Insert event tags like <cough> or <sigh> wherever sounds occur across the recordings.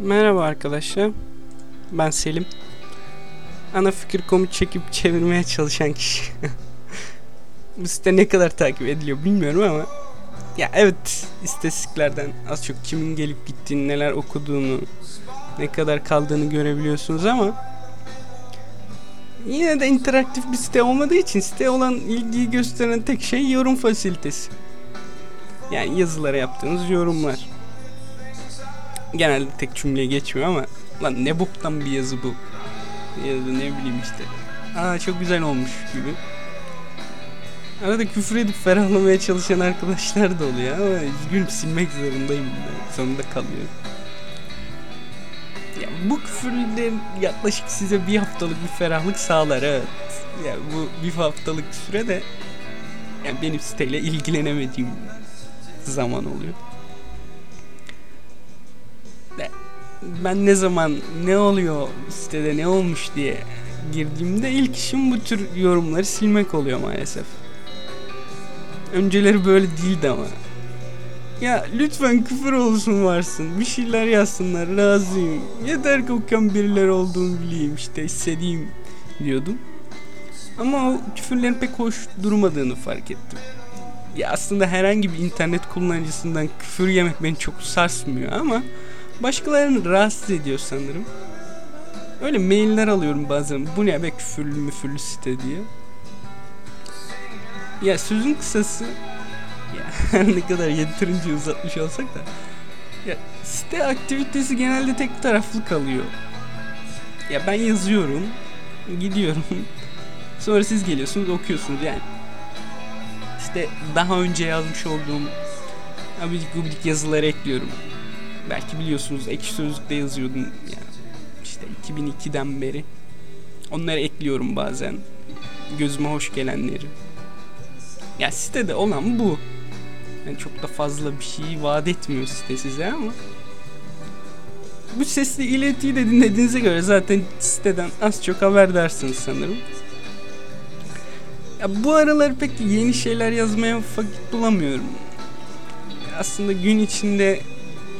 Merhaba arkadaşlar. Ben Selim. Ana fikir komu çekip çevirmeye çalışan kişi. <laughs> Bu site ne kadar takip ediliyor bilmiyorum ama ya evet istatistiklerden az çok kimin gelip gittiğini, neler okuduğunu, ne kadar kaldığını görebiliyorsunuz ama yine de interaktif bir site olmadığı için site olan ilgiyi gösteren tek şey yorum fasilitesi. Yani yazılara yaptığınız yorumlar genelde tek cümleye geçmiyor ama lan ne boktan bir yazı bu? Ya da ne bileyim işte aa çok güzel olmuş gibi. Arada küfür edip ferahlamaya çalışan arkadaşlar da oluyor ama üzgünüm silmek zorundayım sonunda kalıyor. Ya bu küfürler yaklaşık size bir haftalık bir ferahlık sağlar evet. Ya bu bir haftalık süre de yani benim siteyle ilgilenemediğim zaman oluyor ben ne zaman ne oluyor sitede ne olmuş diye girdiğimde ilk işim bu tür yorumları silmek oluyor maalesef. Önceleri böyle değildi ama. Ya lütfen küfür olsun varsın. Bir şeyler yazsınlar razıyım. Yeter ki okuyan birileri olduğunu bileyim işte hissedeyim diyordum. Ama o küfürlerin pek hoş durmadığını fark ettim. Ya aslında herhangi bir internet kullanıcısından küfür yemek beni çok sarsmıyor ama başkalarını rahatsız ediyor sanırım. Öyle mailler alıyorum bazen. Bu ne be küfürlü müfürlü site diye. Ya sözün kısası ya <laughs> ne kadar yeterince uzatmış olsak da ya site aktivitesi genelde tek taraflı kalıyor. Ya ben yazıyorum, gidiyorum. <laughs> Sonra siz geliyorsunuz, okuyorsunuz yani. İşte daha önce yazmış olduğum abidik gubidik yazıları ekliyorum belki biliyorsunuz ekşi sözlükte yazıyordum yani işte 2002'den beri. Onları ekliyorum bazen. Gözüme hoş gelenleri. Ya sitede olan bu. Yani çok da fazla bir şey vaat etmiyor site size ama bu sesli iletiyi de dinlediğinize göre zaten siteden az çok haberdarsınız sanırım. Ya bu aralar pek yeni şeyler yazmaya vakit bulamıyorum. Aslında gün içinde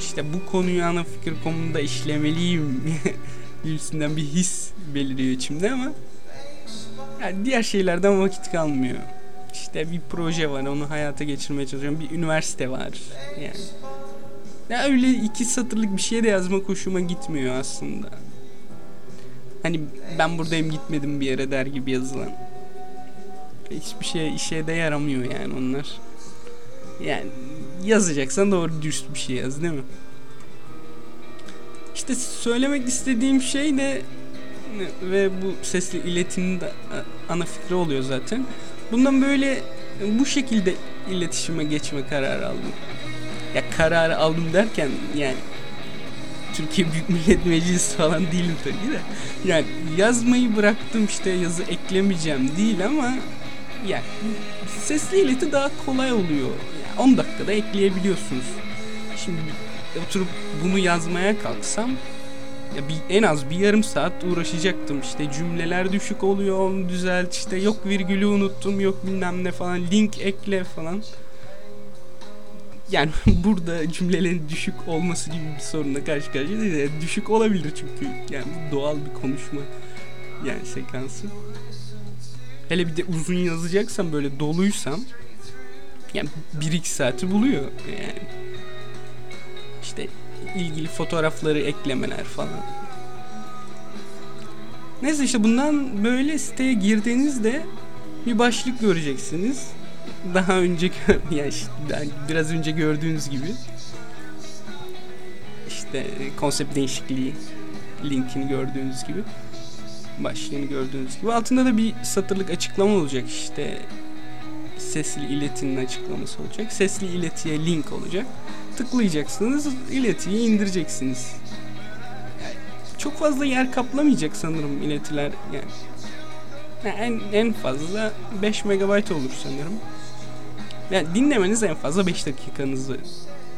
işte bu konuyu ana fikir konumunda işlemeliyim <laughs> gibisinden bir his beliriyor içimde ama yani diğer şeylerden vakit kalmıyor. İşte bir proje var onu hayata geçirmeye çalışıyorum. Bir üniversite var yani. Ya öyle iki satırlık bir şey de yazma hoşuma gitmiyor aslında. Hani ben buradayım gitmedim bir yere der gibi yazılan. Hiçbir şey işe de yaramıyor yani onlar. Yani yazacaksan doğru dürüst bir şey yaz değil mi? İşte söylemek istediğim şey de ve bu sesli iletinin de ana fikri oluyor zaten. Bundan böyle bu şekilde iletişime geçme kararı aldım. Ya kararı aldım derken yani Türkiye Büyük Millet Meclisi falan değilim tabii de. Yani yazmayı bıraktım işte yazı eklemeyeceğim değil ama yani sesli ileti daha kolay oluyor. 10 dakikada ekleyebiliyorsunuz. Şimdi oturup bunu yazmaya kalksam ya bir, en az bir yarım saat uğraşacaktım. İşte cümleler düşük oluyor onu düzelt işte yok virgülü unuttum yok bilmem ne falan link ekle falan. Yani <laughs> burada cümlelerin düşük olması gibi bir sorunla karşı karşıya değil. Yani düşük olabilir çünkü yani bu doğal bir konuşma yani sekansı. Hele bir de uzun yazacaksam böyle doluysam yani 1-2 saati buluyor yani. İşte ilgili fotoğrafları eklemeler falan. Neyse işte bundan böyle siteye girdiğinizde bir başlık göreceksiniz. Daha önce <laughs> yani işte biraz önce gördüğünüz gibi işte konsept değişikliği linkini gördüğünüz gibi başlığını gördüğünüz gibi altında da bir satırlık açıklama olacak işte sesli iletinin açıklaması olacak. Sesli iletiye link olacak. Tıklayacaksınız, iletiyi indireceksiniz. Yani çok fazla yer kaplamayacak sanırım iletiler yani. yani en, en fazla 5 MB olur sanırım. Yani dinlemeniz en fazla 5 dakikanızı,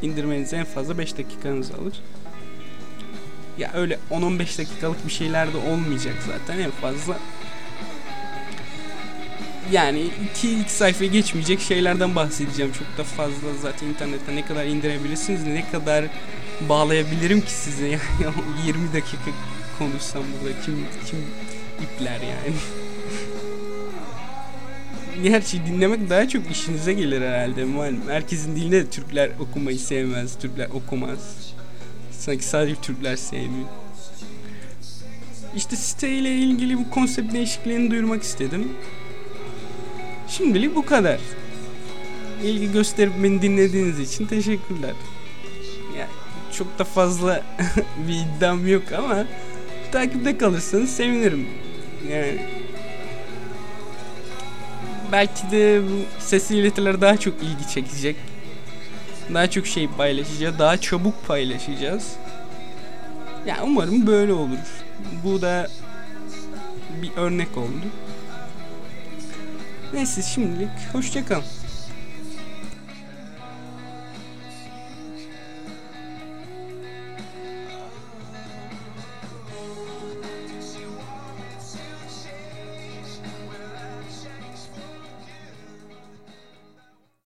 indirmeniz en fazla 5 dakikanızı alır. Ya öyle 10-15 dakikalık bir şeyler de olmayacak zaten en fazla yani iki, iki sayfaya geçmeyecek şeylerden bahsedeceğim. Çok da fazla zaten internette ne kadar indirebilirsiniz, ne kadar bağlayabilirim ki size <laughs> yani 20 dakika konuşsam burada kim kim ipler yani. <laughs> Gerçi dinlemek daha çok işinize gelir herhalde. Herkesin dilinde de Türkler okumayı sevmez, Türkler okumaz. Sanki sadece Türkler sevmiyor. İşte site ile ilgili bu konsept değişikliğini duyurmak istedim. Şimdilik bu kadar. İlgi gösterip beni dinlediğiniz için teşekkürler. Yani çok da fazla <laughs> bir iddiam yok ama takipte kalırsanız sevinirim. Yani belki de bu sesli iletiler daha çok ilgi çekecek. Daha çok şey paylaşacağız, daha çabuk paylaşacağız. Ya umarım böyle olur. Bu da bir örnek oldu. Neyse şimdilik hoşçakalın.